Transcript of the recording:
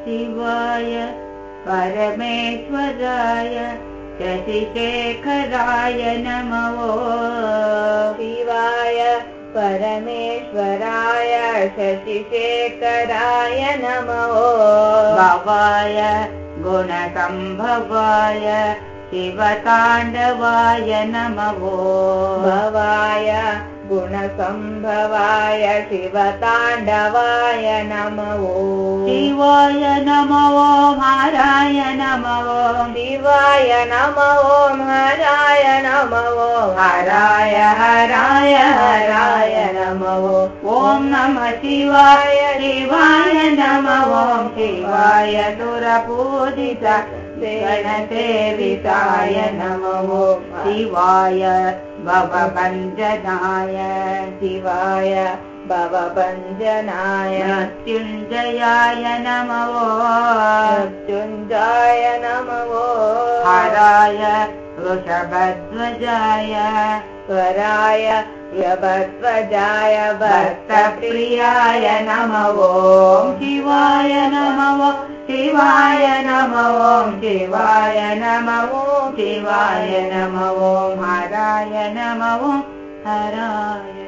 शिवाय परमेश्वराय शशिशेखराय नमो। शिवाय परमेश्वराय शशिशेखराय नमो। भवाय गुणसम्भवाय शिवताण्डवाय नमो। भवाय गुणसम्भवाय शिवताण्डवाय नमो। शिवाय नमो हाराय नमो। शिवाय नमो हराय नमो। हराय हराय हराय नमो। ॐ नमः शिवाय। शिवाय नमो। शिवाय दुरपूजित गणसेविताय नमो शिवाय भवभञ्जनाय शिवाय भवभञ्जनाय मृत्युञ्जयाय नमो मृत्युञ्जाय नमो वृषभध्वजाय स्वराय व्यभध्वजाय भक्तप्रियाय नमो शिवाय नमो शिवाय नमो शिवाय नमो शिवाय नमो हराय नमो हराय